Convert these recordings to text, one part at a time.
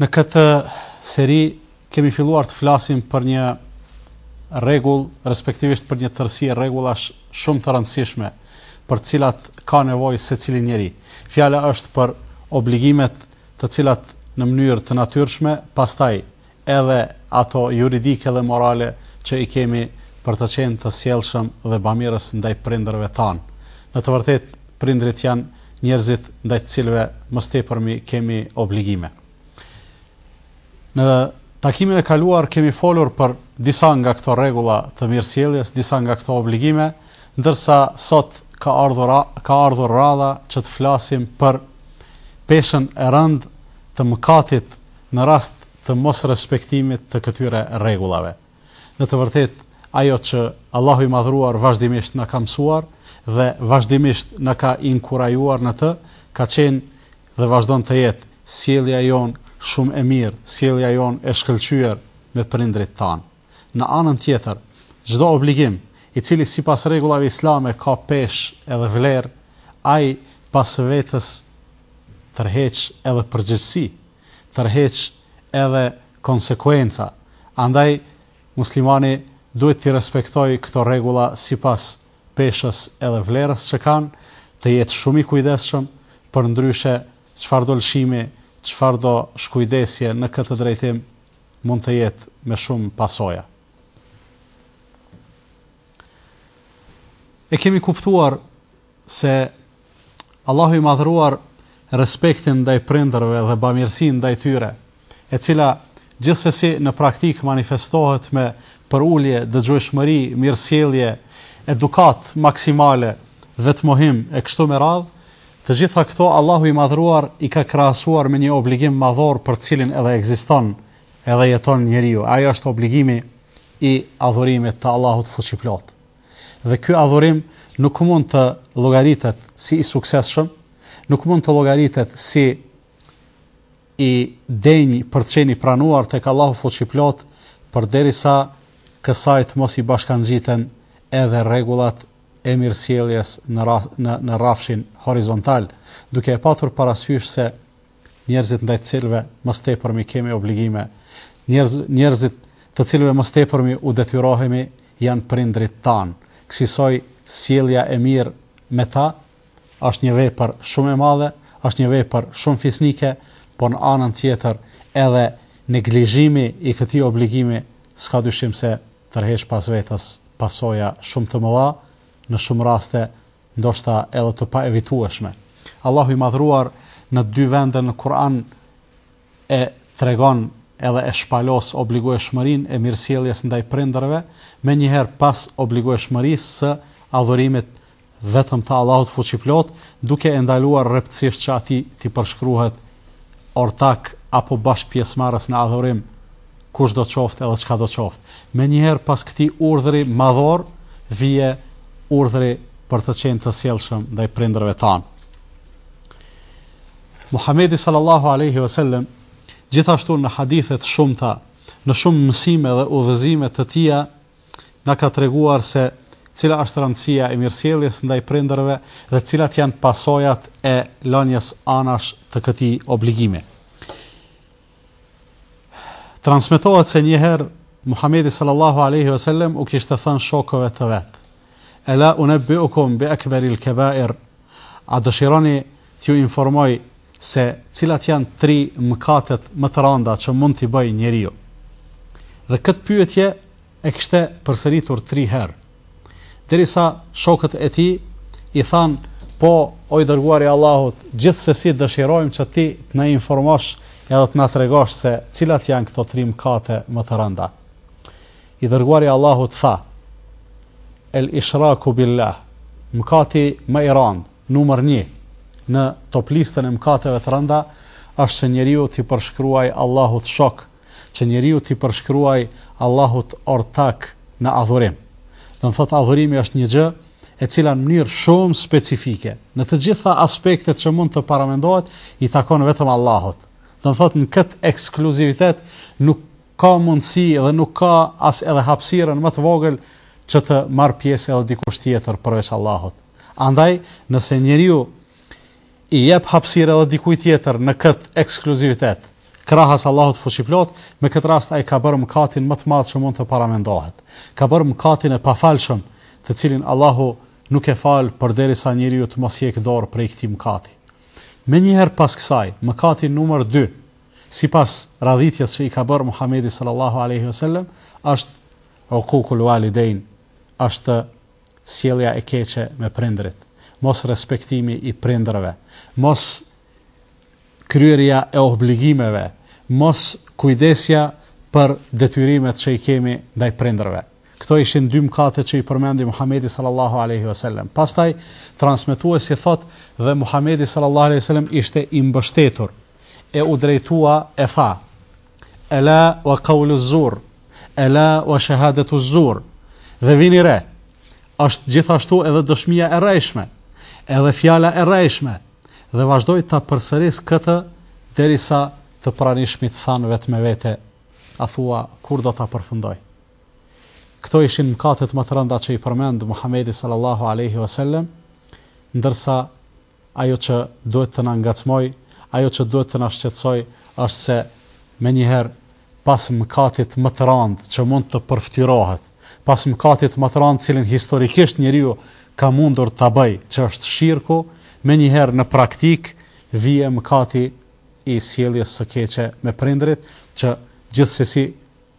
Në këtë seri kemi filluar të flasim për një rregull, respektivisht për një tërësi rregullash shumë të rëndësishme, për të cilat ka nevojë secili njeri. Fjala është për obligimet të cilat në mënyrë të natyrshme, pastaj edhe ato juridike dhe morale që i kemi për të qenë të sjellshëm dhe bamirës ndaj prindërve tanë. Në të vërtetë, prindërit janë njerëzit ndaj të cilëve më së tepërmi kemi obligime. Në takimin e kaluar kemi folur për disa nga këto rregulla të mirësjelljes, disa nga këto obligime, ndërsa sot ka ardhur ka ardhur radha që të flasim për peshën e rëndë të mëkatit në rast të mos respektimit të këtyre rregullave. Në të vërtetë, ajo që Allahu i Madhëruar vazhdimisht na ka mësuar dhe vazhdimisht na ka inkurajuar në të, ka qenë dhe vazhdon të jetë sjellja jonë shumë e mirë, sjellja jonë e shkëlqyer me prindërit tanë. Në anën tjetër, çdo obligim, i cili sipas rregullave islame ka peshë edhe vlerë, ai pas vetes tërheq edhe përgjegjësi, tërheq edhe konsekuenca, andaj muslimani duhet t'i respektojë këto rregulla sipas peshës edhe vlerës që kanë, të jetë shumë i kujdesshëm, përndryshe çfarëdo lëshimi, çfarëdo shkujdesje në këtë drejtim mund të jetë me shumë pasoja. E kemi kuptuar se Allahu i madhëruar respektin ndaj prindërve dhe bamirësinë ndaj tyre, e cila gjithsesi në praktikë manifestohet me përulje, dëgjueshmëri, mirësjellje, edukatë maksimale, vetëmohim e kështu me radhë, të gjitha këto Allahu i madhëruar i ka krahasuar me një obligim madhor për të cilin edhe ekziston edhe jeton njeriu, ai është obligimi i adhurimit të Allahut fuqiplotë. Dhe ky adhurim nuk mund të llogaritet si i suksesshëm, nuk mund të llogaritet si i denjë për të qenë i pranuar tek Allahu fuqiplotë, përderisa kësaj të mos i bashkangjiten edhe rregullat e mirësjelljes në në në rrafshin horizontal, duke e patur parasysh se njerëzit ndaj të cilëve më së tepërmi kemi obligime, njerëz, njerëzit të cilëve më së tepërmi u detyrohemi janë prindërit tanë. Kësisoj, sjellja e mirë me ta është një vepër shumë e madhe, është një vepër shumë fisnike, por në anën tjetër edhe neglizhimi i këtij obligimi s'ka dyshim se tërheq pas vetes pasoja shumë të mëdha, në shumë raste ndoshta edhe të paevitueshme. Allahu i Madhëruar në dy vende në Kur'an e tregon edhe e shpalos obligueshmërinë e mirësjelljes ndaj prindërve, menjëherë pas obligueshmërisë së adhurimit vetëm të Allahut fuqiplotë, duke e ndaluar rreptësisht që atij t'i përshkruhet ortak apo bashkëpjesëmarrës në adhurim, kushdo qoftë edhe çkado qoftë. Menjëherë pas këtij urdhri madhor vjen urdhri për të qenë të sjellshëm ndaj prindërve tanë. Muhamedi sallallahu alaihi wasallam gjithashtu në hadithe të shumta, në shumë mësime dhe udhëzime të tija, na ka treguar se cila është rëndësia e mirësjelljes ndaj prindërve dhe cilat janë pasojat e lënies anash të këtij obligimi. Transmetohet se një herë Muhamedi sallallahu alaihi wasallam u kishte thënë shokëve të vet: "Ela unabbiukum bi akbaril kabair" A dëshironi t'ju informoj se cilat janë tri mëkatet më të randa që mund t'i bëjë njeriu? Dhe këtë pyetje e kishte përsëritur tri herë, derisa shokët e tij i thanë, Po, o i Dërguari i Allahut, gjithsesi dëshirojmë që ti të na informosh edhe të na tregosh se cilat janë këto tri mëkate më të rënda. I Dërguari i Allahut tha, El Ishraku Billah, mëkati më i rëndë, numër 1 në top listën e mëkateve të rënda, është që njeriu t'i përshkruajë Allahut shok që njeriu t'i përshkruajë Allahut ortak në adhurim. Do të thotë adhurimi është një gjë e cila në mënyrë shumë specifike, në të gjitha aspektet që mund të paramendohet, i takon vetëm Allahut. Do të thotë në këtë ekskluzivitet nuk ka mundësi dhe nuk ka as edhe hapësirën më të vogël që të marrë pjesë edhe dikush tjetër përveç Allahut. Andaj, nëse njeriu i jep hapësirë edhe dikujt tjetër në këtë ekskluzivitet, krahas Allahut Fuqiplotë, me këtë rast ai ka bërë mëkatin më të madh që mund të paramendohet. Ka bërë mëkatin e pafalshëm, të cilin Allahu nuk e fal përderisa njeriu të mos hjekë dorë prej këtij mëkati. Menjëherë pas kësaj, mëkati numër dy, sipas radhitjes që i ka bërë Muhamedi sallallahu alaihi wasallam, është uququl walidain, është sjellja e keqe me prindërit, mosrespektimi i prindërve, moskryerja e obligimeve, moskujdesja për detyrimet që i kemi ndaj prindërve. Këto ishin dy mëkate që i përmendi Muhamedi sallallahu alaihi wasallam. Pastaj transmetuesi thotë dhe Muhamedi sallallahu alaihi wasallam ishte i mbështetur e u drejtua e tha: Ela wa kaulu zur, ela wa shahadetu zur, dhe vini re, është gjithashtu edhe dëshmia e rrejshme, edhe fjala e rrejshme, dhe vazhdoi ta përsërisë këtë, derisa të pranishmit thanë vetë me vete, a thua, kur do ta përfundojë? Këto ishin mëkatet më të rënda që i përmend Muhammedi sallallahu aleyhi wa sallem, ndërsa Ajo që duhet të na ngacmojë, ajo që duhet të na shqetësojë, është se menjëherë pas mëkatit më të rëndë që mund të përftyrohet, pas mëkatit më të rëndë të cilin historikisht njeriu ka mundur ta bëjë, që është shirku, menjëherë në praktikë vije mëkati i sjelljes së keqe me prindërit, që gjithsesi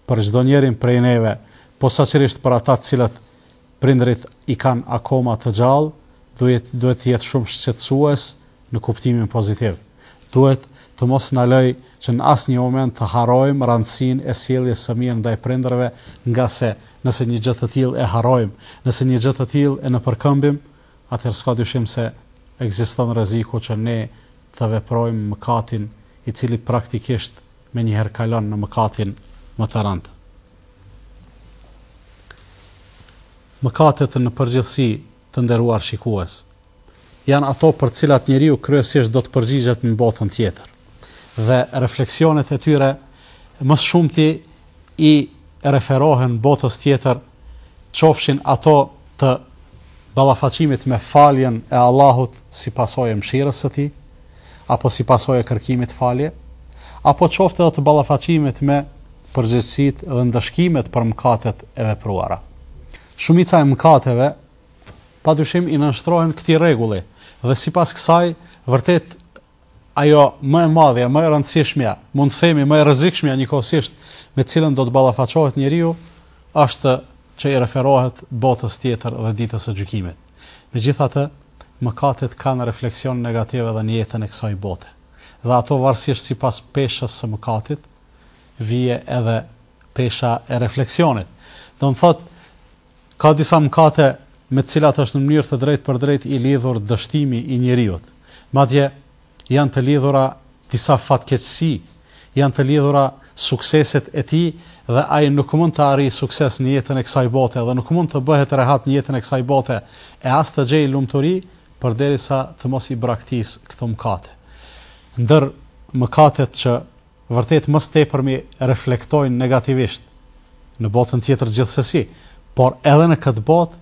për çdo njërin prej neve, posaçërisht për ata të cilët prindërit i kanë akoma të gjallë, duhet të jetë shumë shqetësues në kuptimin pozitiv. Duhet të mos na lejë që në asnjë moment të harrojmë rëndësinë e sjelljes së mirë ndaj prindërve, ngase nëse një gjë të tillë e harrojmë, nëse një gjë të tillë e nëpërkëmbim, atëherë s'ka dyshim se ekziston rreziku që ne të veprojmë mëkatin i cili praktikisht menjëherë kalon në mëkatin më të rëndë. Mëkatet në përgjithësi, të nderuar shikues, janë ato për të cilat njeriu kryesisht do të përgjigjet në botën tjetër. Dhe refleksionet e tyre më së shumti i referohen botës tjetër, qofshin ato të ballafacimit me faljen e Allahut si pasojë e mëshirës së tij, apo si pasojë e kërkimit falje, apo qoftë edhe të ballafacimit me përgjegjësitë dhe ndëshkimet për mëkatet e vepruara. Shumica e mëkateve padyshim i nënshtrohen këtij rregulli dhe sipas kësaj vërtet ajo më e madhja, më e rëndësishmja, mund të themi më e rrezikshmja njëkohësisht me cilën do të ballafaqohet njeriu është që i referohet botës tjetër dhe Ditës së Gjykimit. Megjithatë, mëkatet kanë refleksion negativ edhe në jetën e kësaj bote. Dhe ato varësisht sipas peshës së mëkatit, vije edhe pesha e refleksionit. Do të thotë, ka disa mëkate me të cilat është në mënyrë të drejtpërdrejtë i lidhur dështimi i njeriu. Madje, janë të lidhura disa fatkeqësi, janë të lidhura sukseset e tij dhe ai nuk mund të arrijë sukses në jetën e kësaj bote dhe nuk mund të bëhet rehat në jetën e kësaj bote e as të gjejë lumturi përderisa të mos i braktisë këto mëkate. Ndër mëkatet që vërtet më së tepërmi reflektojnë negativisht në botën tjetër gjithsesi, por edhe në këtë botë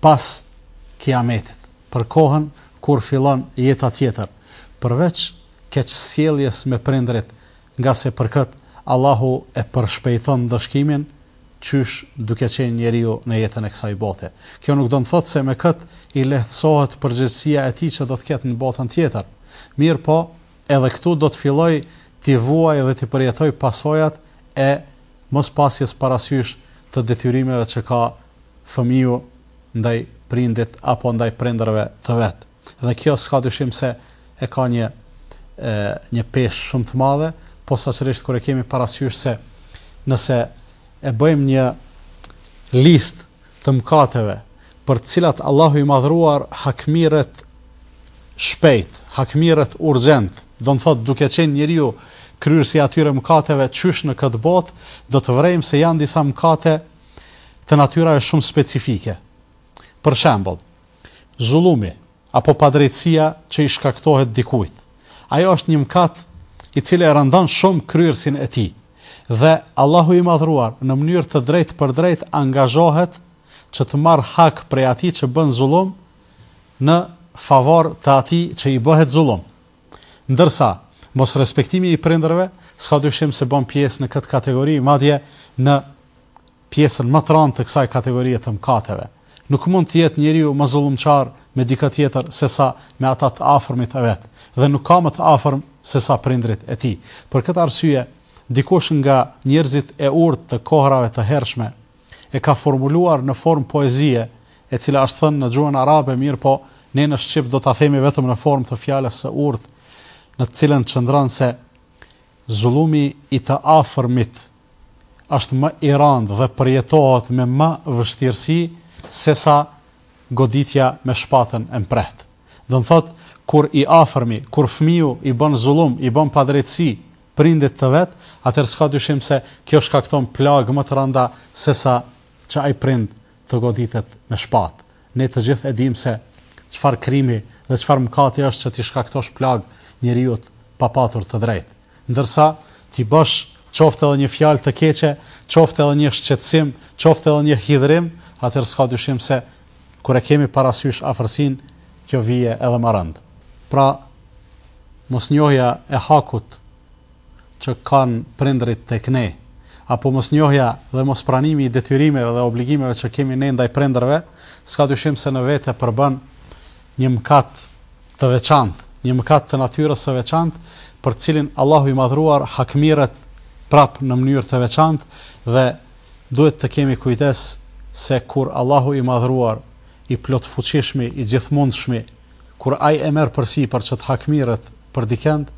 pas Kijametit, për kohën kur fillon jeta tjetër, përveç keqsjelljes me prindërit, ngase për këtë Allahu e përshpejton ndëshkimin, qysh duke qenë njeriu në jetën e kësaj bote. Kjo nuk do të thotë se me këtë i lehtësohet përgjegjësia e tij që do të ketë në botën tjetër. Mirëpo, edhe këtu do të fillojë t'i vuajë dhe t'i përjetojë pasojat e mospasjes parasysh të detyrimeve që ka fëmiu ndaj prindit apo ndaj prindërve të vet. Dhe kjo s'ka dyshim se e ka një e, një peshë shumë të madhe, posaçërisht kur e kemi parasysh se nëse e bëjmë një listë të mëkateve për të cilat Allahu i madhëruar hakmerret shpejt, hakmerret urgjent, do të thotë duke qenë njeriu kryerës i atyre mëkateve qysh në këtë botë, do të vërejmë se janë disa mëkate të natyrave shumë specifike. Për shembull, zullumi apo padrejtësia që i shkaktohet dikujt. Ai është një mëkat i cili e rëndon shumë kryerësin e tij. Dhe Allahu i madhëruar në mënyrë të drejtpërdrejtë angazhohet që të marrë hak prej atij që bën zullum në favor të atij që i bëhet zullum. Ndërsa, mosrespektimi i prindërve s'ka dyshim se bën pjesë në këtë kategori, madje në pjesën ma të randë të kësaj kategorie të mëkateve. Nuk mund të jetë njeriu më zullumqar me dikë tjetër sesa me ata të afërmit e vet, dhe nuk ka më të afërm sesa prindërit e tij. Për këtë arsye, dikush nga njerëzit e urtë të kohërave të hershme, e ka formuluar në formë poezie, e cila është thënë në gjuhën arabe, mirëpo ne në shqip do ta themi vetëm në formë të fjalës së urtë, në të cilën qëndron se zullumi i të afërmit është më i randë dhe përjetohet me më vështirësi sesa goditja me shpatën e mprehtë. Do të thotë kur i afërmi, kur fëmiu i bën zullum, i bën padrejtësi, prindit të vet, atëherë s'ka dyshim se kjo shkakton plagë më të rënda sesa që ai prind të goditet me shpatë. Ne të gjithë e dimë se çfarë krimi dhe çfarë mëkati është që t'i shkaktosh plagë njeriut pa patur të drejtë. Ndërsa, t'i bësh qoftë edhe një fjalë të keqe, qoftë edhe një shqetësim, qoftë edhe një hidhërim, atëherë s'ka dyshim se Kur e kemi parasysh afërsinë, kjo vjen edhe më rëndë. Pra, mosnjohja e hakut që kanë prindërit tek ne, apo mosnjohja dhe mospranimi i detyrimeve dhe obligimeve që kemi ne ndaj prindërve, s'ka dyshim se në vete përbën një mëkat të veçantë, një mëkat të natyrës së veçantë, për të cilin Allahu i Madhëruar hakmerret prapë në mënyrë të veçantë dhe Duhet të kemi kujdes se kur Allahu i Madhëruar, i Plotfuqishmi, i Gjithmundshmi, kur Ai e merr përsipër që të hakmiret për dikënd,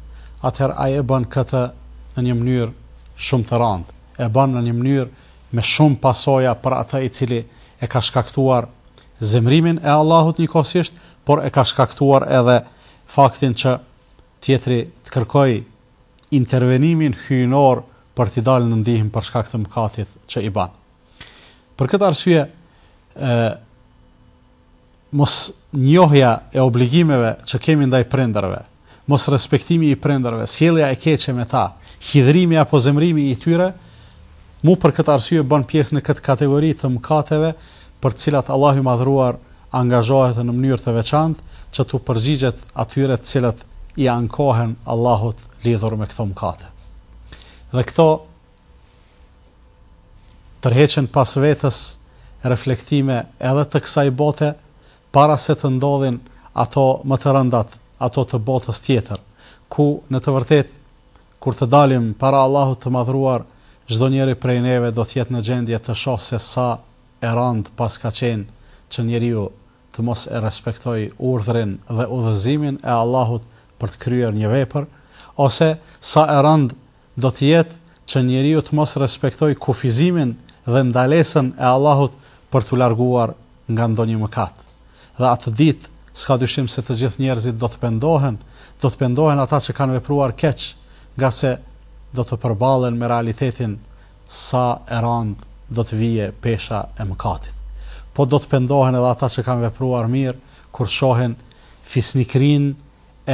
atëherë Ai e bën këtë në një mënyrë shumë të rëndë, e bën në një mënyrë me shumë pasoja për atë i cili e ka shkaktuar zemërimin e Allahut njëkohësisht, por e ka shkaktuar edhe faktin që tjetri të kërkojë intervenimin hyjnor për t'i dalë në ndihmë për shkak të mëkatit që i ban. Për këtë arsye, ë mosnjohja e obligimeve që kemi ndaj prindërve, mosrespektimi i prindërve, sjellja e keqe me ta, hidhërimi apo zemërimi i tyre, mu për këtë arsye bën pjesë në këtë kategori të mëkateve, për të cilat Allahu i Madhëruar angazhohet në mënyrë të veçantë që t'u përgjigjet atyre të cilët i ankohen Allahut lidhur me këto mëkate. Dhe këto tërheqen pas vetës reflektime edhe të kësaj bote para se të ndodhin ato më të rëndat, ato të botës tjetër, ku në të vërtetë Kur të dalim para Allahut të Madhëruar, çdo njëri prej neve do të jetë në gjendje të shohë se sa e rëndë paska qenë që njeriu të mos e respektojë urdhrin dhe udhëzimin e Allahut për të kryer një vepër, ose sa e rëndë do të jetë që njeriu të mos respektojë kufizimin dhe ndalesën e Allahut për t'u larguar nga ndonjë mëkat. Dhe atë ditë, s'ka dyshim se të gjithë njerëzit do të pendohen, do të pendohen ata që kanë vepruar keq, ngase do të përballen me realitetin sa e randë do të vijë pesha e mëkatit. Po do të pendohen edhe ata që kanë vepruar mirë, kur të shohin fisnikërinë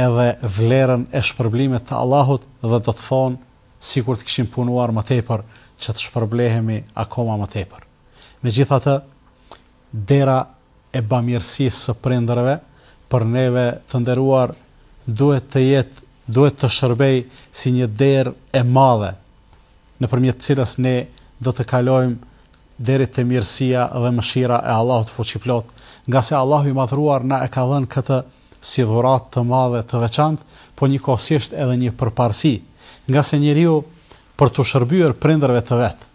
edhe vlerën e shpërblimit të Allahut dhe do të thonë, sikur të kishim punuar më tepër, që të shpërblehemi akoma më tepër. Megjithatë, dera e bamirësisë së prindërve për neve të nderuar duhet të jetë duhet të shërbejë si një derë e madhe nëpërmjet të cilës ne do të kalojmë deri te mirësia dhe mëshira e Allahut fuqiplotë, ngase Allahu i Madhëruar na e ka dhënë këtë si dhuratë të madhe të veçantë, po njëkohësisht edhe një përparësi, ngase njeriu për t'u shërbyer prindërve të vet,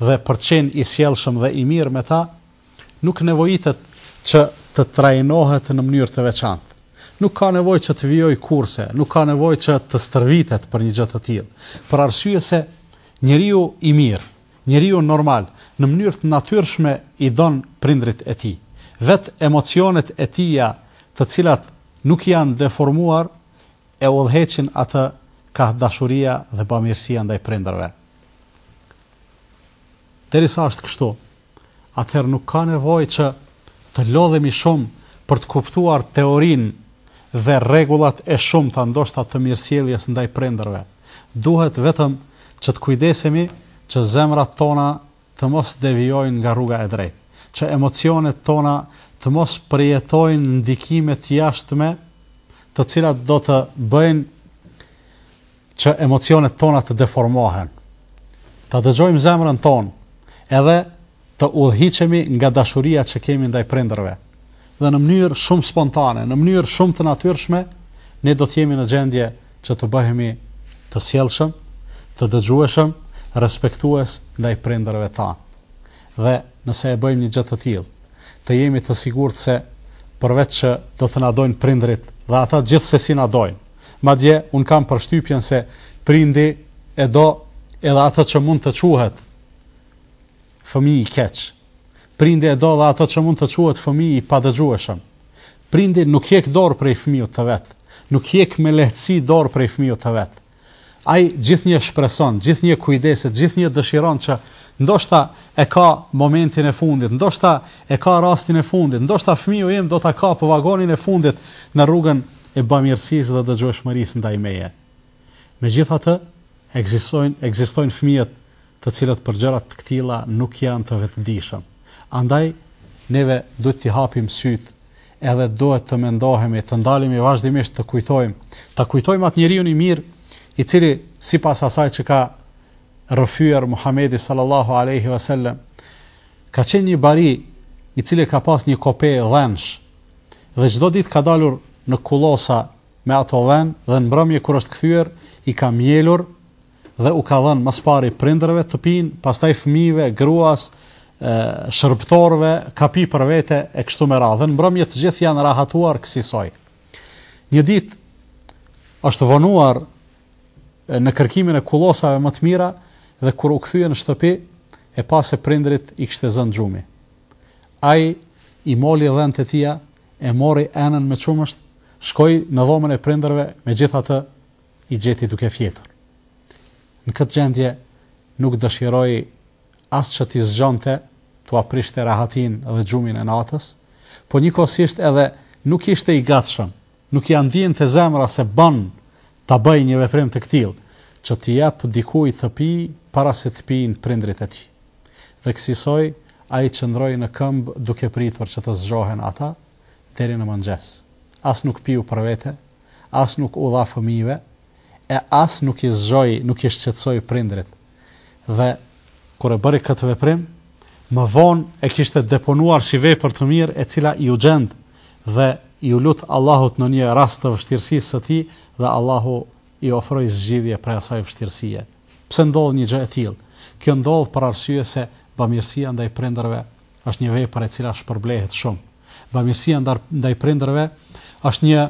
dhe për të qenë i sjellshëm dhe i mirë me ta, nuk nevojitet që të trajnohet në mënyrë të veçantë. Nuk ka nevojë që të vijojë kurse, nuk ka nevojë që të stërvitet për një gjë të tillë, për arsye se njeriu i mirë, njeriu normal, në mënyrë të natyrshme i don prindërit e tij. Vetë emocionet e tija, të cilat nuk janë deformuar, e udhëheqin atë kah dashuria dhe bamirësia ndaj prindërve. Derisa është kështu, atëherë nuk ka nevojë që të lodhemi shumë për të kuptuar teorinë dhe rregullat e shumta ndoshta të mirësjelljes ndaj prindërve. Duhet vetëm që të kujdesemi që zemrat tona të mos devijojnë nga rruga e drejtë, që emocionet tona të mos përjetojnë ndikime të jashtme, të cilat do të bëjnë që emocionet tona të deformohen, ta dëgjojmë zemrën tonë, edhe të udhëhiqemi nga dashuria që kemi ndaj prindërve. Dhe në mënyrë shumë spontane, në mënyrë shumë të natyrshme, ne do të jemi në gjendje që të bëhemi të sjellshëm, të dëgjueshëm, respektues ndaj prindërve tanë. Dhe nëse e bëjmë një gjë të tillë, të jemi të sigurt se përveç që do të na dojnë prindërit dhe ata gjithsesi na dojnë. Madje, unë kam përshtypjen se prindi e do edhe atë që mund të quhet fëmijë i keq. Prindi e do edhe atë që mund të quhet fëmijë i padëgjueshëm. Prindi nuk hjek dorë prej fëmijut të vet, nuk hjek me lehtësi dorë prej fëmijut të vet. Ai gjithnjë shpreson, gjithnjë kujdeset, gjithnjë dëshiron që ndoshta e ka momentin e fundit, ndoshta e ka rastin e fundit, ndoshta fëmiju im do ta kapë vagonin e fundit në rrugën e bamirësisë dhe dëgjueshmërisë ndaj meje. Megjithatë, ekzistojnë fëmijët të cilët për gjëra të këtilla nuk janë të vetëdijshëm. Andaj, neve duhet t'i hapim sytë edhe duhet të mendohemi, të ndalemi vazhdimisht të kujtojmë, ta kujtojmë atë njeriun i mirë, i cili sipas asaj që ka rrëfyer Muhamedi sallallahu alaihi wasallam, Ka qenë një bari i cili ka pas një kope dhensh dhe çdo ditë ka dalur në kullosa me ato dhen dhe në mbrëmje kur është kthyer i ka mjelur dhe u ka dhënë më së pari prindërve të pinë, pastaj fëmijëve, gruas, shërbëtorëve, ka pi për vete e kështu me radhë. Në mbrëmje të gjithë janë rahatuar kësisoj. Një ditë është vonuar në kërkimin e kullosave më të mira dhe kur u kthye në shtëpi, e pa se prindërit i kishte zënë gjumi. Ai i moli dhentë e tija, e mori enën me qumësht, shkoi në dhomën e prindërve, megjithatë i gjeti duke fjetur. Në këtë gjendje nuk dëshiroi as që t'i zgjonte, t'ua prishte rahatin dhe gjumin e natës, po njëkohësisht edhe nuk ishte i gatshëm Nuk ia ndiente zemra se ban ta bëjë një veprim të këtillë, që t'i jap dikujt të pijë para se të pijnë prindërit e tij. Dhe kësisoj, ai qëndroi në këmbë duke pritur që të zgjohen ata, deri në mëngjes. As nuk piu për vete, as nuk u dha fëmijëve, e as nuk i zgjoi, nuk i shqetësoi prindërit. Dhe kur e bëri këtë veprim, më vonë e kishte deponuar si vepër të mirë e cila iu gjend dhe iu lut Allahut në një rast të vështirësisë së tij dhe Allahu i ofroi zgjidhje prej asaj vështirësie. Pse ndodh një gjë e tillë? Kjo ndodh për arsye se bamirësia ndaj prindërve është një vepër e cila shpërblehet shumë. Bamirësia ndaj prindërve është një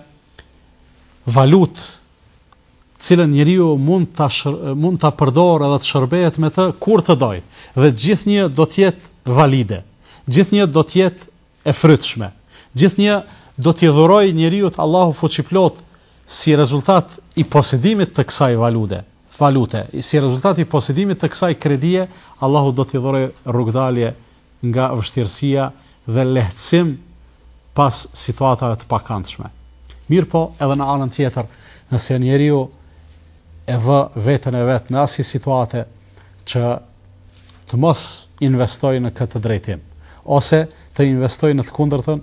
valutë të cilën njeriu mund ta mund ta përdorë edhe të shërbehet me të kur të dojë dhe gjithnjë do të jetë valide, gjithnjë do të jetë e frytshme, gjithnjë do t'i dhurojë njeriut Allahu fuqiplotë si rezultat i posedimit të kësaj valute, valute, si rezultat i posedimit të kësaj kredie, Allahu do t'i dhurojë rrugdalje nga vështirësia dhe lehtësim pas situatave të pakëndshme. Mirëpo, edhe në anën tjetër, nëse njeriu e vë veten e vet në asi situate që të mos investojë në këtë drejtim ose të investojë në të kundërtën,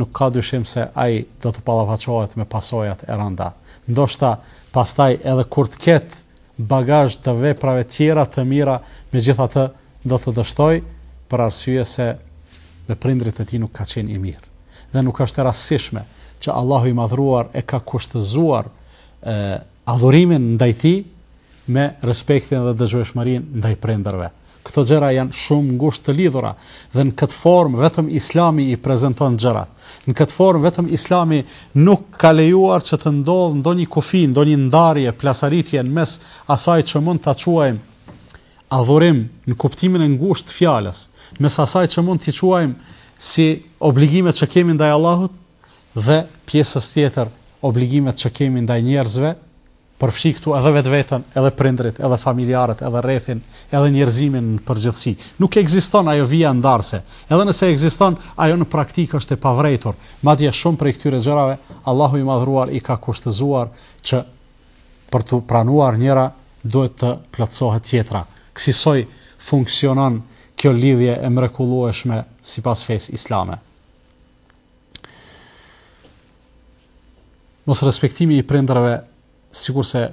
nuk ka dyshim se ai do të ballafaqohet me pasojat e rënda. Ndoshta pastaj edhe kur të ketë bagazh të veprave tjera të mira, megjithatë do të dështojë për arsye se me prindërit e tij nuk ka qenë i mirë. Dhe nuk është e rastësishme që Allahu i Madhruar e ka kushtëzuar e, adhurimin ndaj tij me respektin dhe dëgjueshmërinë ndaj prindërve. Këto gjëra janë shumë ngushtë të lidhura dhe në këtë formë vetëm Islami i prezanton gjërat. Në këtë formë vetëm Islami nuk ka lejuar që të ndodhë ndonjë kufi, ndonjë ndarje, plasaritje në mes asaj që mund ta quajmë adhurim në kuptimin e ngushtë të fjalës, mes asaj që mund t'i quajmë si obligimet që kemi ndaj Allahut dhe pjesës tjetër obligimet që kemi ndaj njerëzve Përfshi këtu edhe vetveten, edhe prindërit, edhe familjarët, edhe rrethin, edhe njerëzimin në përgjithësi. Nuk ekziston ajo vija ndarëse. Edhe nëse ekziston, ajo në praktikë është e pavërejtur. Madje shumë prej këtyre gjërave, Allahu i Madhëruar i ka kushtëzuar që për t'u pranuar njëra, duhet të plotësohet tjetra. Kësisoj funksionon kjo lidhje e mrekullueshme sipas fesë islame. Mosrespektimi i prindërve, sikurse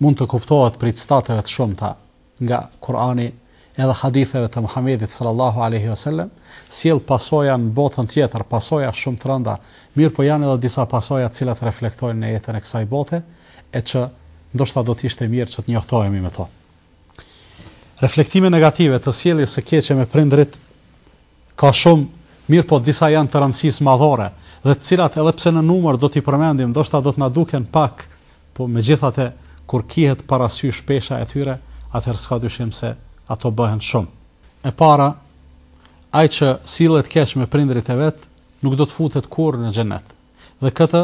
mund të kuptohet prej citateve të shumta nga Kurani edhe haditheve të Muhamedit sallallahu alaihi wasallam, sjell pasoja në botën tjetër, pasoja shumë të rënda, mirëpo janë edhe disa pasoja të cilat reflektojnë në jetën e kësaj bote, e që ndoshta do të ishte mirë që të njoftohemi me to. Reflektime negative të sjelljes së keqe me prindërit Ka shumë, mirëpo disa janë të rëndësisë madhore, dhe të cilat edhe pse në numër do t'i përmendim ndoshta do të na duken pak, po megjithate kur kihet parasysh pesha e tyre, atëherë s'ka dyshim se ato bëhen shumë. E para, ai që sillet keq me prindërit e vet, nuk do të futet kurrë në xhenet. Dhe këtë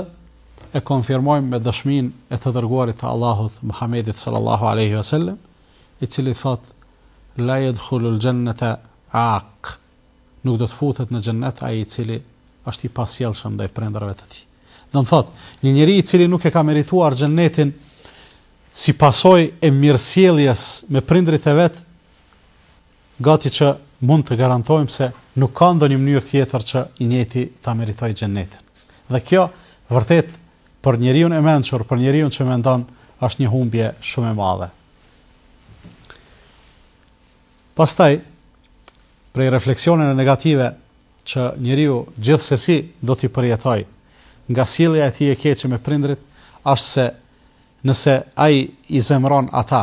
e konfirmojmë me dëshminë e të dërguarit të Allahut, Muhamedit sallallahu alejhi ve sellem, i cili thotë, La jedhulul xhennete aak, Nuk do të futet në xhennet ai i cili është i pasjellshëm ndaj prindërve të tij. Do të thotë, një njeri i cili nuk e ka merituar xhennetin si pasojë e mirësjelljes me prindërit e vet, Gati që mund të garantojmë se nuk ka ndonjë mënyrë tjetër që i njëjti ta meritojë Xhennetin. Dhe kjo, vërtet, për njeriun e mençur, për njeriun që mendon, është një humbje shumë e madhe. Pastaj, prej refleksioneve negative që njeriu gjithsesi do t'i përjetojë nga sjellja e tij e keqe me prindërit, është se Nëse ai i zemëron ata,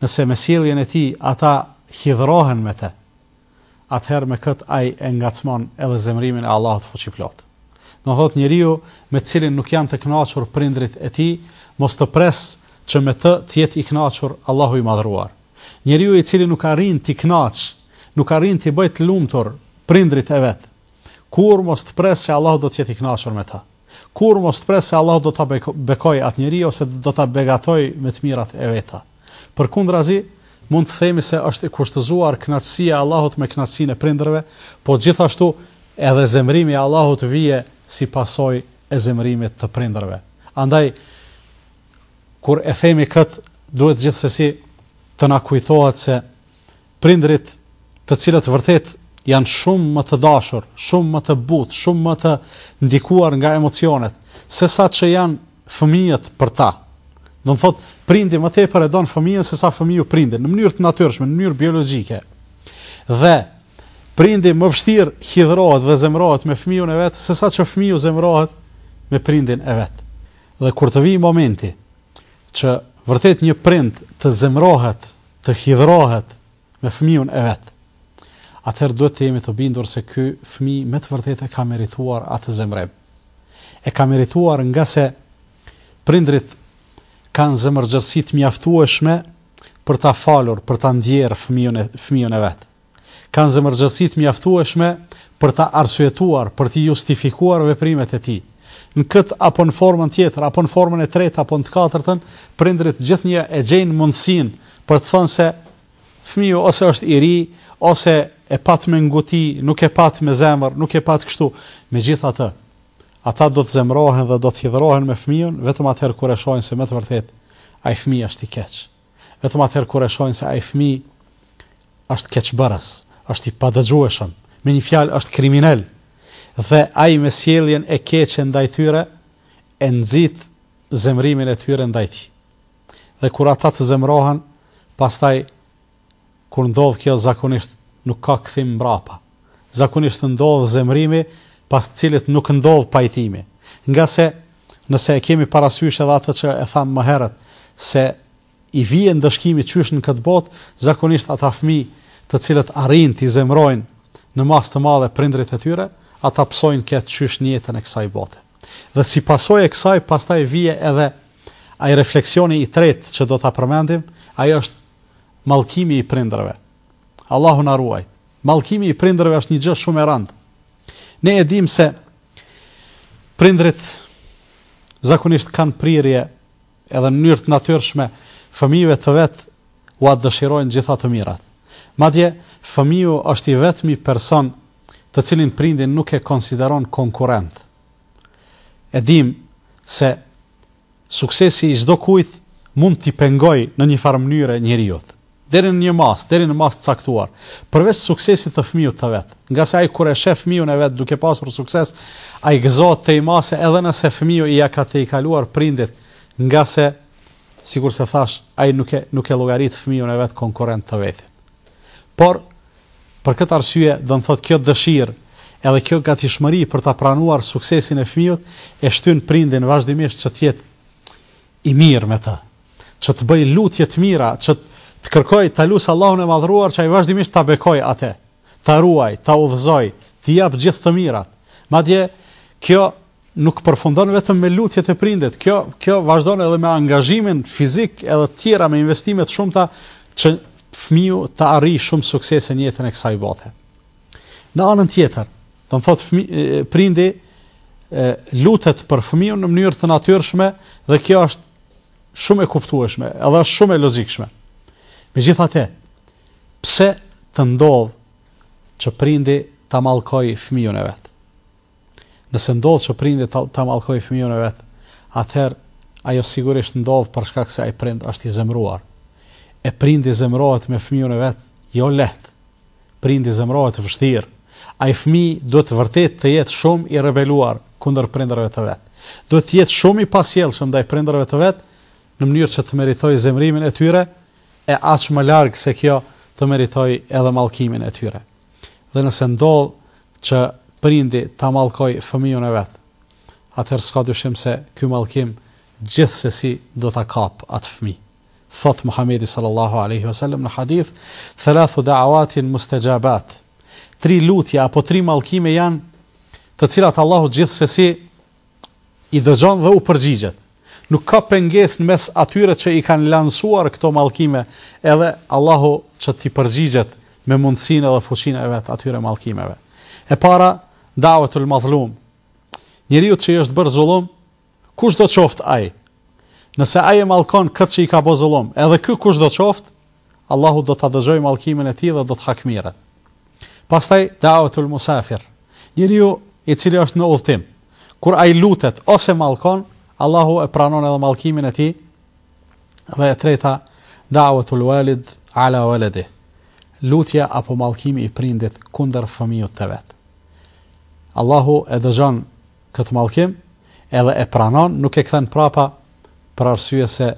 nëse me sjelljen e tij ata hidhërohen me të, atëherë me këtë ai e ngacmon edhe zemërimin e Allahut Fuqiplotë. Do të thotë njeriu me të cilin nuk janë të kënaqur prindërit e tij, mos të presë që me të të jetë i kënaqur Allahu i Madhëruar. Njeriu i cili nuk arrin t'i kënaqë, nuk arrin t'i bëjë të lumtur prindërit e vet, Kurrë mos të presë se Allahu do të jetë i kënaqur me të. Kurrë mos të presë se Allahu do ta bekojë atë njeri ose do ta begatojë me të mirat e veta. Përkundrazi, mund të themi se është e kushtëzuar kënaqësia e Allahut me kënaqësinë e prindërve, po gjithashtu edhe zemërimi i Allahut vije si pasojë e zemërimit të prindërve. Andaj kur e themi këtë, duhet gjithsesi të na kujtohet se Prindërit të cilët vërtet janë shumë më të dashur, shumë më të butë, shumë më të ndikuar nga emocionet, se sa që janë fëmijët për ta. Do të thotë, prindi më tepër e don fëmijën se sa fëmiju prindin, në mënyrë të natyrshme, në mënyrë biologjike. Dhe prindi më vështirë hidhrohet dhe zemrohet me fëmijën e vet, se sa që fëmiju zemrohet me prindin e vet. Dhe kur të vijë momenti që vërtet një prind të zemrohet të hidhrohet me fëmijën e vet, atëherë duhet të jemi të bindur se ky fëmijë me të vërtetë e ka merituar atë zemërim. E ka merituar ngase prindërit kanë zemërgjerësi të mjaftueshme për ta falur, për ta ndjerë fëmijën e vet. kanë zemërgjërsi të mjaftueshme për ta arsyetuar, për t'i justifikuar veprimet e tij. Në këtë apo në formën tjetër, apo në formën e tretë apo në të katërtën, prindërit gjithnjë e gjejnë mundësinë për të thënë se fëmiu ose është i ri, ose e pat me nguti, nuk e pat me zemër, nuk e pat kështu. Megjithatë, ata do të zemërohen dhe do të hidhërohen me fëmijën vetëm atëherë kur e shohin se me të vërtetë ai fëmijë është i keq. vetëm atëherë kur e shohin se ai fëmijë është keqbërës, është i padëgjueshëm, me një fjalë është kriminel dhe ai me sjelljen e keqe ndaj tyre e nxit zemërimin e tyre ndaj tij. Dhe kur ata të zemërohen, pastaj Kur ndodh kjo zakonisht nuk ka kthim mbrapa. Zakonisht ndodh zemërimi pas të cilit nuk ndodh pajtimi. Ngase nëse e kemi parasysh edhe atë që e thamë më herët se i vije ndëshkimi qysh në këtë botë, zakonisht ata fëmijë të cilët arrijnë t'i zemërojnë në masë të madhe prindërit e tyre, ata pësojnë këtë qysh në jetën e kësaj bote. Dhe si pasojë e kësaj, pastaj vije edhe ai refleksioni i tretë që do ta përmendim, ai është Mallkimi i prindërve. Allahu na ruajt. Mallkimi i prindërve është një gjë shumë e rëndë. Ne e dimë se prindrit zakonisht kanë prirje edhe në mënyrë të natyrshme fëmijëve të vet ua dëshirojnë gjitha të mirat. Madje fëmiu është i vetmi person të cilin prindi nuk e konsideron konkurrent. E dimë se Suksesi i çdo kujt mund t'i pengojë në një farë mënyre njeriut. Deri në një masë, deri në masë të caktuar. Përveç suksesit të fëmiut të vet. Ngase ai kur e sheh fëmiun e vet duke pasur sukses, ai gëzohet tej mase edhe nëse fëmiu ia ka tejkaluar prindit, ngase, sikurse thashë, ai nuk e nuk e llogarit fëmiun e vet konkurrent të vetin. Por, Për këtë arsye, do të thotë kjo dëshirë edhe kjo gatishmëri për ta pranuar suksesin e fëmijës e shtyn prindin vazhdimisht që të jetë i mirë me të, që të bëjë lutje të mira, që të kërkojë ta lusë Allahun e Madhëruar që ai vazhdimisht ta bekojë atë, ta ruajë, ta udhëzojë, t'i japë gjithë të mirat. Madje kjo nuk përfundon vetëm me lutjet e prindit, kjo, kjo vazhdon edhe me angazhimin fizik edhe tjera me investimet e shumta që fëmiu të arrijë shumë suksese në jetën e kësaj bote. Në anën tjetër, do me thënë fëmi, prindi e, lutet për fëmiun në mënyrë të natyrshme dhe kjo është shumë e kuptueshme edhe është shumë e logikshme. Megjithatë, pse të ndodhë që prindi ta mallkojë fëmiun e vet? Nëse ndodh që prindi ta mallkojë fëmijën e vet, atëherë ajo sigurisht ndodh për shkak se ai prind është i zemëruar. E prindi zemërohet me fëmijën e vet? Jo lehtë. Prindi zemërohet vështirë. Ai fëmijë duhet vërtet të jetë shumë i rebeluar kundër prindërve të vet. Duhet të jetë shumë i pasjellshëm ndaj prindërve të vet në mënyrë që të meritojë zemërimin e tyre e aq më larg se kjo të meritojë edhe mallkimin e tyre. Dhe nëse ndodh që prindi ta mallkojë fëmijën e vet, atëherë s'ka dyshim se ky mallkim gjithsesi do ta kapë atë fëmijë. Thotë Muhamedi sallallahu alaihi wasallam në hadith, "Thalathu da'awatin mustajabat." Tri lutje apo tri mallkime janë të cilat Allahu gjithsesi I dëgjon dhe u përgjigjet. Nuk ka pengesë në mes atyre që i kanë lansuar këto mallkime edhe Allahu që t'i përgjigjet me mundësinë dhe fuqinë e vet atyre mallkimeve. E para, Da'watul Madhlum, njeriut që i është bërë zullum, kushdo qoftë ai, nëse ai e mallkon këtë që i ka bërë zullum, edhe ky kushdo qoftë, Allahu do ta dëgjojë mallkimin e tij dhe do të hakmirret. Pastaj da'watul musafir. Njeriu i cili është në udhëtim, kur ai lutet ose mallkon, Allahu e pranon edhe mallkimin e tij. Dhe e treta da'watul walid ala waladi. Lutja apo mallkimi i prindit kundër fëmijut të vet. Allahu e dëgjon Këtë mallkim edhe e pranon, nuk e kthen prapa për arsye se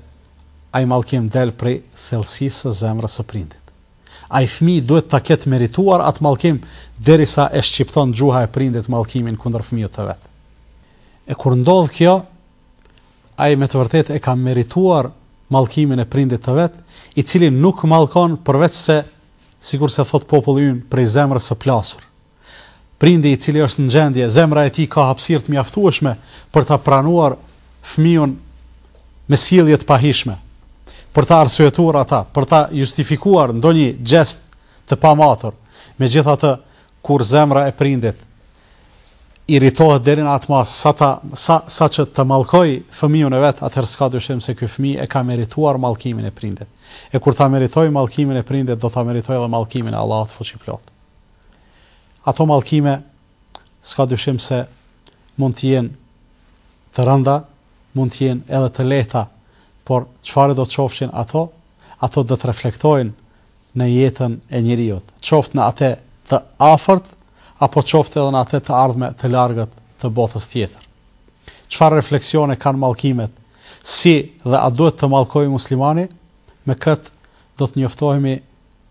ai mallkim del prej thellësisë së zemrës së prindit. Ai fëmijë duhet ta ketë merituar atë mallkim derisa e shqipton gjuha e prindit mallkimin kundër fëmijët të vet. E kur ndodh kjo, ai me të vërtetë e ka merituar mallkimin e prindit të vet, i cili nuk mallkon përveç se sikurse thotë populli ynë prej zemrës së plasur. Prindi i cili është në gjendje, zemra e tij ka hapësirë të mjaftueshme për ta pranuar fëmijën me sjellje të pahijshme, për ta arsyetuar ata, për ta justifikuar ndonjë gjest të pamatur. Megjithatë, kur zemra e prindit irritohet deri në atë masë sa ta sa saqë të mallkojë fëmijën e vet, atëherë s'ka dyshim se ky fëmijë e ka merituar mallkimin e prindit. E kur ta meritojë mallkimin e prindit, do ta meritojë edhe mallkimin e Allahut fuqiplotë. Ato mallkime s'ka dyshim se mund të jenë të rënda, mund të jenë edhe të lehta, por çfarëdo të qofshin ato, ato do të reflektojnë në jetën e njeriut, qoftë në atë të afërt apo qoftë edhe në atë të ardhme të largët të botës tjetër. Çfarë refleksione kanë mallkimet? Si dhe a duhet të mallkojë muslimani? Me këtë do të njoftohemi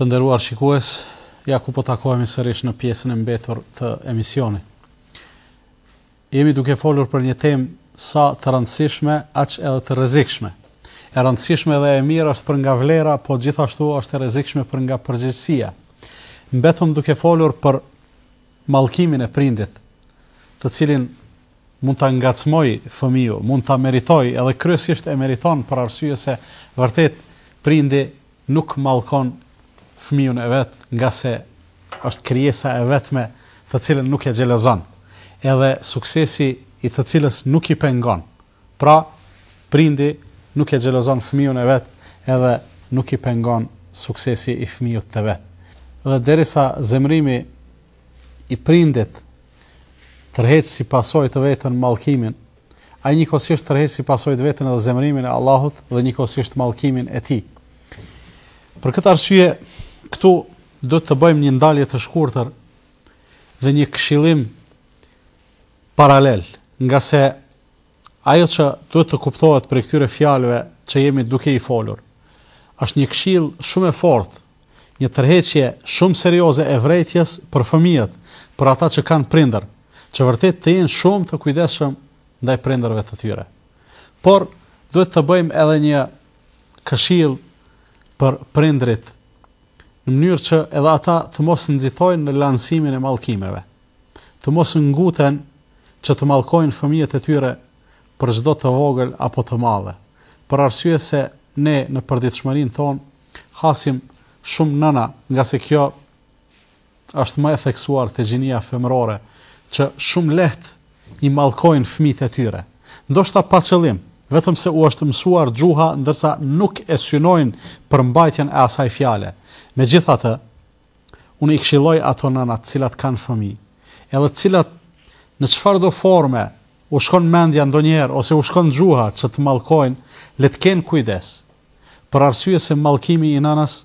Të nderuar shikues, ja ku po takohemi sërish në pjesën e mbetur të emisionit. Jemi duke folur për një temë sa të rëndësishme, aq edhe të rrezikshme. E rëndësishme dhe e mirë është për nga vlera, po gjithashtu është e rrezikshme për nga përgjegjësia. Mbetëm duke folur për mallkimin e prindit, të cilin mund ta ngacmojë fëmiu, mund ta meritojë edhe kryesisht e meriton për arsye se vërtet prindi nuk mallkon fëmijën e vet ngase është krijesa e vetme të cilën nuk e xhelozon edhe suksesi i të cilës nuk i pengon pra prindi nuk e xhelozon fëmijën e vet edhe nuk i pengon suksesi i fëmijës të vet dhe derisa zemërimi i prindit tërheq si pasojë të vetën mallkimin, ai njëkohësisht tërheq si pasojë të vetën edhe zemërimin e Allahut dhe njëkohësisht mallkimin e tij. Për këtë arsye, këtu do të bëjmë një ndalje të shkurtër dhe një këshillim paralel, ngase ajo që duhet të kuptohet prej këtyre fjalëve që jemi duke i folur, është një këshillë shumë e fortë Një tërheqje shumë serioze e vërejtjes për fëmijët, për ata që kanë prindër, që vërtet të jenë shumë të kujdesshëm ndaj prindërve të tyre. Por duhet të bëjmë edhe një këshillë për prindërit, në mënyrë që edhe ata të mos nxitojnë në lansimin e mallkimeve, të mos nguten që të mallkojnë fëmijët e tyre për çdo të vogël apo të madhe, për arsye se ne në përditshmërinë tonë hasim shumë nëna, ngase kjo është më e theksuar te gjinia femërore që shumë lehtë i mallkojnë fëmijët e tyre. Ndoshta pa qëllim, vetëm se u është mësuar gjuha ndërsa nuk e synojnë përmbajtjen e asaj fjale. Megjithatë, Unë i këshilloj ato nëna të cilat kanë fëmijë, edhe të cilat në çfarëdo forme u shkon mendja ndonjëherë ose u shkon gjuha që të mallkojnë, le të kenë kujdes. Për arsye se mallkimi i nënës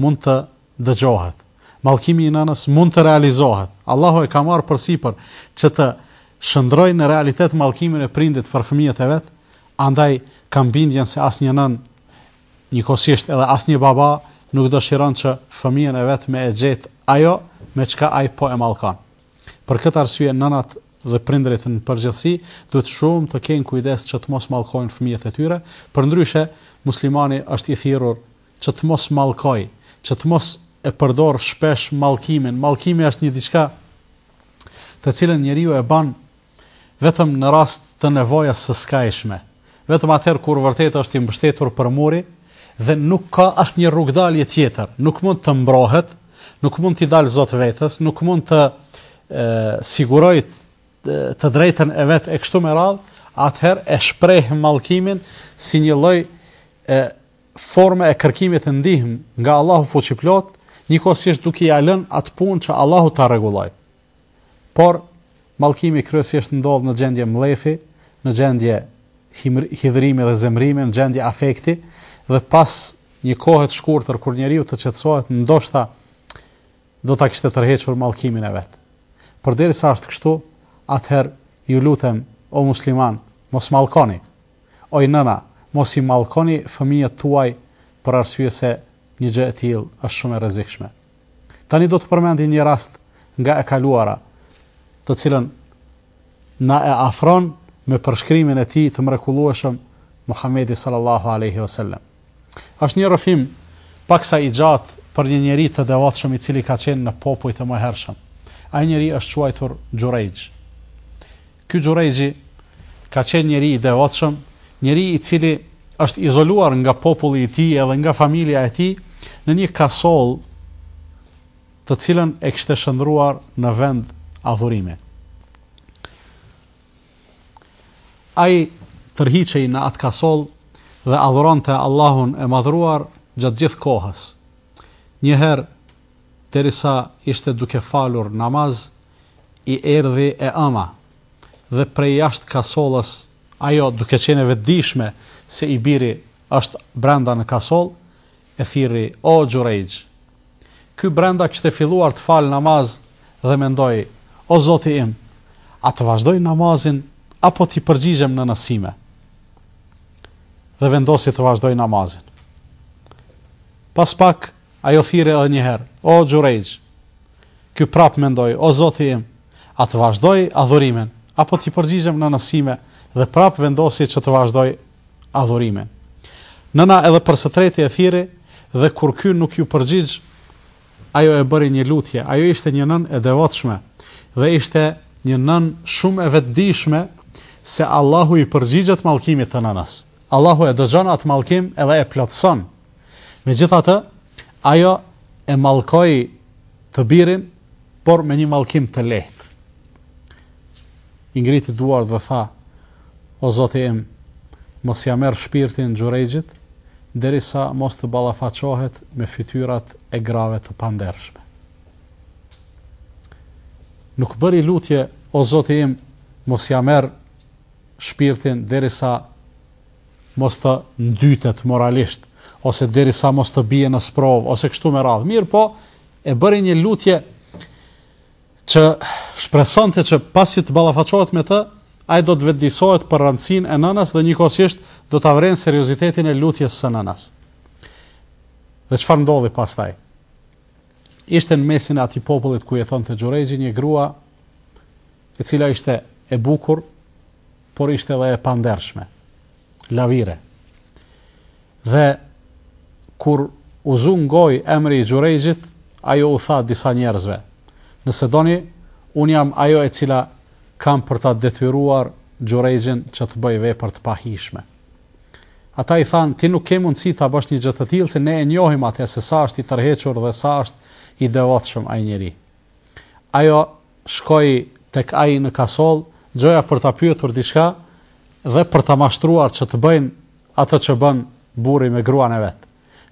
mund të dëgjohet. Mallkimi i nënës mund të realizohet. Allahu e ka marrë përsipër që të shndërrojë në realitet mallkimin e prindit për fëmijët e vet, andaj kam bindjen se asnjë nënë Njëkohësisht edhe asnjë baba nuk dëshiron që fëmijën e vet me e gjet ajo me çka ai po e mallkon. Për këtë arsye nënat dhe prindërit në përgjithësi duhet shumë të kenë kujdes që të mos mallkojnë fëmijët e tyre, përndryshe muslimani është i thirrur që të mos mallkojë, që të mos e përdorë shpesh mallkimin. Mallkimi është një diçka të cilën njeriu e bën vetëm në rast të nevojës së skajshme, vetëm atëherë kur vërtet është i mbështetur për muri dhe nuk ka asnjë rrugëdalje tjetër, nuk mund të mbrohet, nuk mund t'i dalë zot vetes, nuk mund të sigurojë të drejtën e vet e kështu me radhë, atëherë e shpreh mallkimin si një lloj forme e kërkimit të ndihmës nga Allahu fuqiplot, njëkohësisht duke ia lënë atë punë që Allahu ta rregullojë. Por, mallkimi kryesisht ndodh në gjendje mllefi, në gjendje hidhërimi dhe zemërimi, në gjendje afekti dhe pas një kohe të shkurtër kur njeriu të qetësohet, ndoshta do ta kishte tërhequr mallkimin e vet. Përderisa është kështu, atëherë ju lutem o musliman, mos mallkoni. Oj nëna, mos i mallkoni fëmijët tuaj për arsye se një gjë e tillë është shumë e rrezikshme. Tani do të përmendim një rast nga e kaluara, të cilën na e afron me përshkrimin e tij të mrekullueshëm Muhamedi sallallahu alaihi wasallam. Është një rrëfim paksa i gjatë për një njeri të devotshëm i cili ka qenë në popuj të mëhershëm. Ai njeri është quajtur Xhurejxh. Ky Xhurejxhi ka qenë njeri i devotshëm, njeri i cili është izoluar nga populli i tij edhe nga familja e tij në një kasollë të cilën e kishte shndërruar në vend adhurimi. Ai tërhiqej në atë kasollë dhe adhuronte Allahun e madhëruar gjatë gjithë kohës. Një herë, derisa ishte duke falur namaz, i erdhi e ëma dhe prej jashtë kasollës, ajo duke qenë e vetëdijshme se i biri është brenda në kasollë, e thirri, O Xhurejxh! Ky brenda kishte filluar të falë namaz dhe mendoi, O Zoti im! A të vazhdoj namazin apo t'i përgjigjem nënës sime? Dhe vendosi të vazhdojë namazin. Pas pak, Ajo thirri edhe një herë, O Xhurejxh! Ky prapë mendoi, O Zoti im! A të vazhdoj adhurimin, apo t'i përgjigjem nënës sime dhe prapë vendosi që të vazhdojë adhurimin. Nëna edhe për së treti e thirri dhe kur ky nuk iu përgjigj, ajo e bëri një lutje. Ajo ishte një nënë e devotshme dhe ishte një nënë shumë e vetëdijshme se Allahu i përgjigjet mallkimit të nënës. Allahu e dëgjon atë mallkim edhe e plotëson Megjithatë, ajo e mallkoi të birin, por me një mallkim të lehtë. I ngriti duart dhe tha: "O Zoti im, mos ia merr shpirtin Xhurejxhit, derisa mos të ballafaqohet me fytyrat e grave të pandershme." Nuk bëri lutje, "O Zoti im, mos ia merr shpirtin derisa mos të ndytet moralisht, ose derisa mos të bie në sprovë, ose kështu me radhë. Mirëpo, e bëri një lutje që shpresonte që pasi të ballafaqohet me të, ai do të vetëdijesohet për rëndësinë e nënës dhe njëkohësisht do ta vërejë seriozitetin e lutjes së nënës. Dhe çfarë ndodhi pastaj? Ishte në mesin e atij popullit ku jetonte Xhurejxhi një grua e cila ishte e bukur, por ishte dhe e pandershme, lavire. Dhe, kur u zu në gojë emri i Xhurejxhit, ajo u tha disa njerëzve, nëse doni, unë jam ajo e cila kam për ta detyruar Xhurejxhin që të bëjë vepër të pahijshme. Ata i thanë, ti nuk ke mundësi ta bësh një gjë të tillë se ne e njohim atë se sa është i tërhequr dhe sa është i devotshëm ai njeri. Ajo shkoi tek ai në kasollë, gjoja për ta pyetur diçka dhe për ta mashtruar që të bëjnë atë që bën burri me gruan e vet.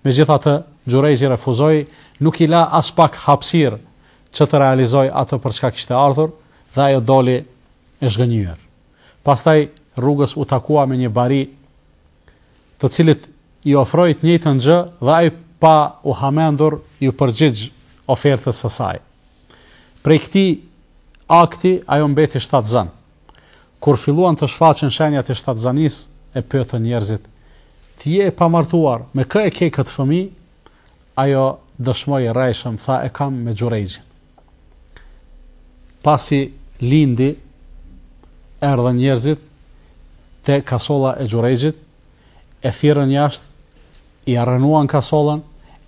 Megjithatë, Xhurejxhi refuzoi, nuk i la aspak hapësirë që të realizojë atë për çka kishte ardhur dhe ajo doli e zhgënjyer. Pastaj, rrugës u takua me një bari të cilit i ofroi të njëjtën gjë dhe ai pa u hamendur iu përgjigj ofertës së saj. Prej këtij akti ajo mbeti shtatzënë. Kur filluan të shfaqen shenjat e shtatzanisë, e pyetën njerëzit, Ti je e pamartuar, me kë e ke këtë fëmijë? Ajo dëshmoi rrejshëm tha e kam me Xhurejxhin. Pasi lindi, erdhën njerëzit te kasolla e Xhurejxhit, e thirrën jashtë, ia rrënuan kasollën,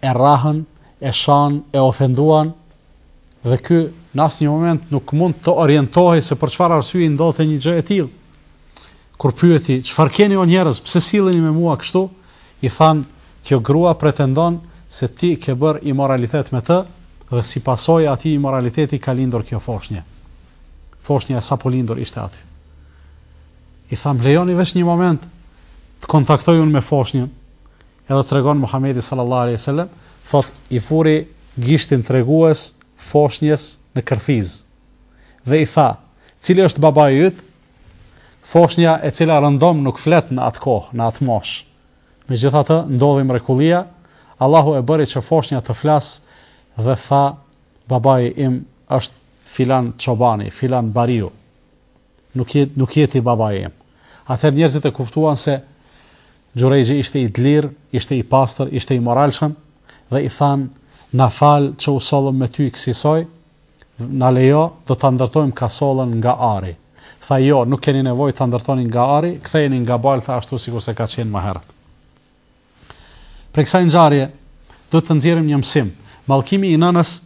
e rrahën, e shanë, e ofenduan, dhe ky në asnjë moment nuk mund të orientohej se për çfarë arsye ndodhte një gjë e tillë. kur pyeti, çfarë keni o njerëz, pse silleni me mua kështu, i thanë, kjo grua pretendon se ti ke bërë imoralitet me të dhe si pasojë e atij imoraliteti ka lindur kjo foshnje. Foshnja e sapolindur ishte aty. I tha, më lejoni veç një moment të kontaktoj unë me foshnjën, edhe tregon Muhammedi sallallahu alejhi ue sel-lem, thotë i futi gishtin tregues foshnjes në kërthiz, dhe i tha, Cili është babai yt? Foshnja e cila rëndom nuk flet në atë kohë, në atë moshë. Megjithatë, ndodhi mrekullia, Allahu e bëri që foshnja të flasë dhe tha, babai im është filan çobani, filan bariu. Nuk je nuk je ti babai im. Atëherë njerëzit e kuptuan se Xhurejxhi ishte i dlir, ishte i pastër, ishte i moralshëm dhe i than, na fal që u sollëm me ty kësisoj, Na lejo, të ta ndërtojmë kasollën nga ari. Tha jo, nuk keni nevojë ta ndërtoni nga ari, kthejeni nga balta ashtu sikurse ka qenë më herët. Prej kësaj ngjarje duhet të nxjerrim një mësim. Mallkimi i nënës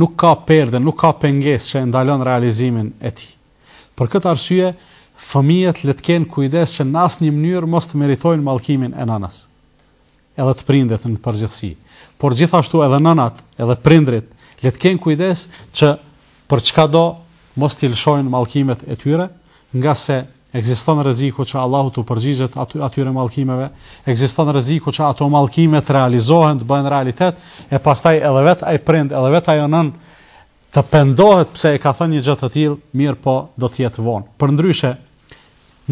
nuk ka perde, nuk ka pengesë që e ndalon realizimin e tij. Për këtë arsye, fëmijët le të kenë kujdes që në asnjë mënyrë mos të meritojnë mallkimin e nënës. edhe të prindit në përgjithësi, por gjithashtu edhe nënat, edhe prindrit, le të kenë kujdes që për çkado mos t'i lëshojnë mallkimet e tyre, ngase ekziston rreziku që Allahu t'u përgjigjet atyre mallkimeve, ekziston rreziku që ato mallkime të realizohen, të bëhen realitet, e pastaj edhe vetë ai prind, edhe vetë ajo nënë të pendohet pse e ka thënë një gjë të tillë, mirëpo do të jetë vonë. Përndryshe,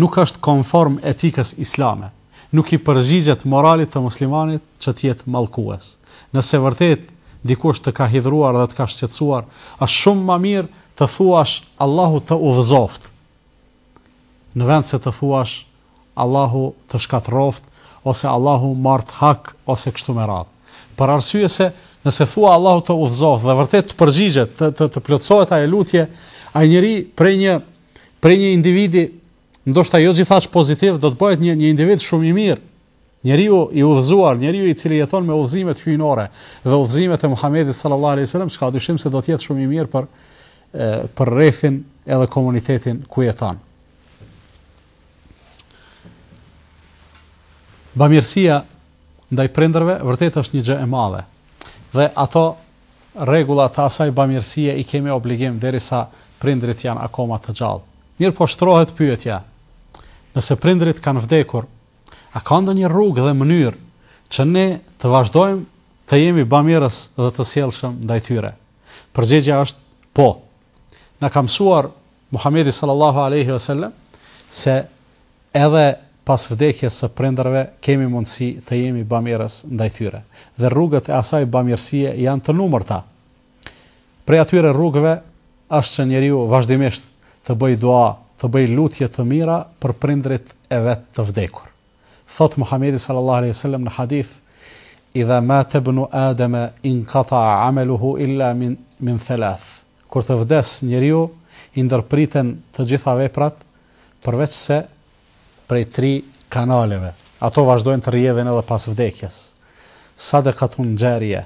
Nuk është konform etikës islame, nuk i përgjigjet moralit të muslimanit që të jetë mallkues. Nëse vërtet dikush të ka hidhëruar dhe të ka shqetësuar, është shumë ma mirë të thuash Allahu të udhëzoftë, në vend se të thuash Allahu të shkatërroftë ose Allahu marrtë hak ose kështu me radhë. Për arsye se nëse thua Allahu të udhëzoftë dhe vërtet të përgjigjet, të të, të plotësohet ajo lutje, ai njeri prej një Prej një individi, ndoshta jo gjithaqë pozitiv, do të bëhet një, një individ shumë i mirë. Njeriu i udhëzuar, njeriu i cili jeton me udhëzimet hyjnore dhe udhëzimet e Muhamedit sallallahu alaihi wasallam, s'ka dyshim se do të jetë shumë i mirë për për rrethin edhe komunitetin ku jeton. Bamirësia ndaj prindërve vërtet është një gjë e madhe. Dhe ato Rregulla të asaj bamirësie i kemi obligim derisa prindërit janë akoma të gjallë. Mirëpo shtrohet pyetja, nëse prindërit kanë vdekur, a ka ndonjë rrugë dhe mënyrë që ne të vazhdojmë të jemi bamirës dhe të sjellshëm ndaj tyre? Përgjigjja është po. Na ka mësuar Muhamedi sallallahu alejhi ve sellem se edhe pas vdekjes së prindërve kemi mundësi të jemi bamirës ndaj tyre dhe rrugët e asaj bamirësie janë të numërta. Prej atyre rrugëve është që njeriu vazhdimisht të bëjë dua, të bëjë lutje të mira për prindrit e vet të vdekur. Thot Muhamedi sallallahu alejhi ve sellem në hadith: "Idha mata bnu Adama inqata'a 'amaluhu illa min min thalath." Kur të vdes njeriu, i ndërpriten të gjitha veprat, përveç se prej tri kanaleve. Ato vazhdojnë të rrjedhin edhe pas vdekjes. Sadekatun xharie,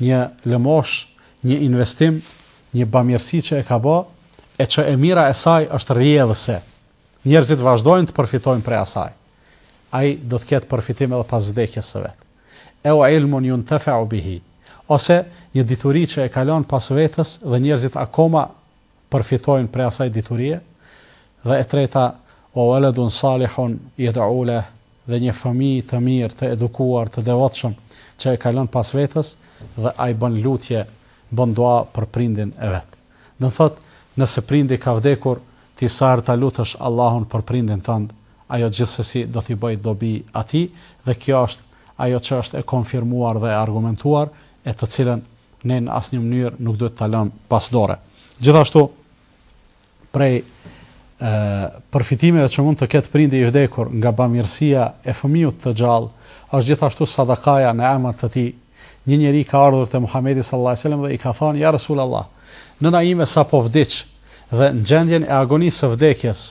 një lëmoshë, një investim, një bamirësi që e ka ba, e që e mira e saj është rrjedhëse. Njerëzit vazhdojnë të përfitojnë prej asaj. Ai do të ketë përfitim edhe pas vdekjes së vet. ew ilmun yuntafa'u bihi, ose një dituri që e ka lon pas vetes dhe njerëzit akoma përfitojnë prej asaj diturie, dhe e treta, wa waladun salihun yad'u leh, dhe një fëmijë të mirë, të edukuar, të devotshëm, që e ka lon pas vetes dhe ai bën lutje, bën dua për prindin e vet. Do të thotë, nëse prindi ka vdekur, ti sa herë ta lutësh Allahun për prindin tënd, ajo gjithsesi do t'i bëjë dobi atij dhe kjo është ajo që është e konfirmuar dhe e argumentuar, e të cilën ne në asnjë mënyrë nuk duhet ta lëmë pas dore. Gjithashtu, prej përfitimeve që mund të ketë prindi i vdekur nga bamirësia e fëmiut të gjallë, është gjithashtu sadakaja në emër të tij, Një njeri ka ardhur te Muhamedi sallallahu alejhi ve sellem dhe i ka thënë, Ja Resulallah, nëna ime sapo vdiq dhe në gjendjen e agonisë së vdekjes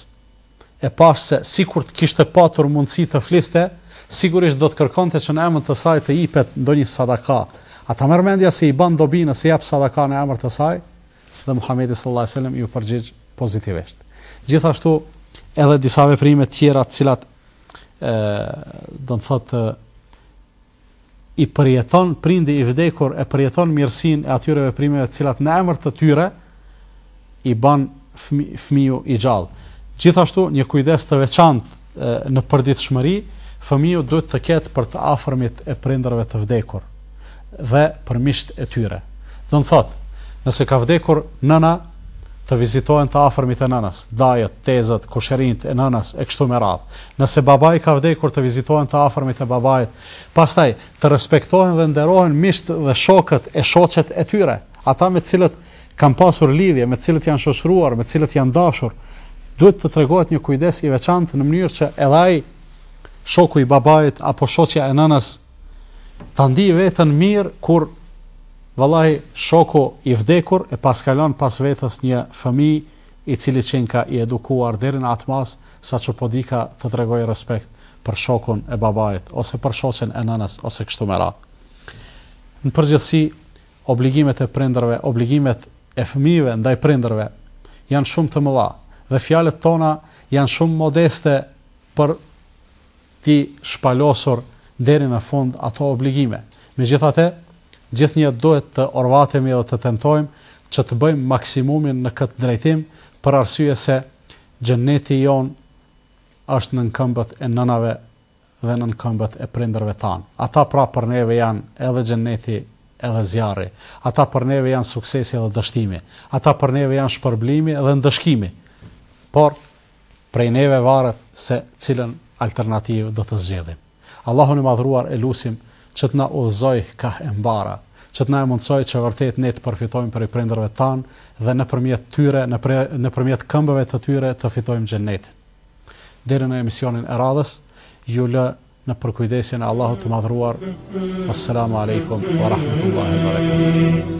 e pashë se sikur të kishte patur mundësi të fliste, sigurisht do të kërkonte që në emër të saj të jipet ndonjë sadaka. A ta merr mendja se i bën dobi nëse jap sadaka në emër të saj? Dhe Muhamedi sallallahu alejhi ve sellem iu përgjigj pozitivisht. Gjithashtu edhe disa veprime të tjera të cilat ë do të thotë i përjeton prindi i vdekur e përjeton mirësinë e atyre veprimeve të cilat në emër të tyre i bën fëmiu i gjallë. Gjithashtu, një kujdes të veçantë në përditshmëri, fëmiu duhet të ketë për të afërmit e prindërve të vdekur dhe për miqtë e tyre. Do të thotë, nëse ka vdekur nëna, të vizitohen të afërmit e nënës, dajët, tezët, kushërinjtë e nënës e kështu me radhë. Nëse babai ka vdekur të vizitohen të afërmit e babait, pastaj të respektohen dhe nderohen miqtë dhe shokët e shoqet e tyre, ata me të cilët kanë pasur lidhje, me të cilët janë shoqëruar, me të cilët janë dashur, duhet të tregohet një kujdes i veçantë në mënyrë që edhe ai shoku i babait apo shoqja e nënës ta ndijë veten mirë kur vallahi shoku i vdekur e paska lon pas vetës një fëmijë i cili qenka i edukuar deri në atë masë Saqë dikush të tregojë respekt për shokun e babait ose për shoqen e nënës ose kështu me radhë. Në përgjithësi, obligimet e prindërve, obligimet e fëmijëve ndaj prindërve janë shumë të mëdha dhe fjalët tona janë shumë modeste për t'i shpalosur deri në fund ato obligime. Megjithatë, gjithnjë duhet të orvatemi dhe të tentojmë që të bëjmë maksimumin në këtë drejtim për arsye se Xhenneti jonë është nën këmbët e nënave dhe nën këmbët e prindërve tanë. Ata pra për neve janë edhe xhenneti edhe zjarri. Ata për neve janë suksesi edhe dështimi. Ata për neve janë shpërblimi dhe ndëshkimi. Por, prej neve varet se cilën alternativë do të zgjedhim. Allahun e Madhëruar e lusim që të na udhëzojë kah e mbara, që të na e mundësojë që vërtet ne të përfitojmë prej prindërve tanë dhe nëpërmjet tyre, nëpërmjet këmbëve të tyre të fitojmë Xhennetin. Deri në emisionin e radhës, ju lë në përkujdesjen e Allahut të Madhëruar. Esselamu alejkum wa rahmatullahi wa barakatuh.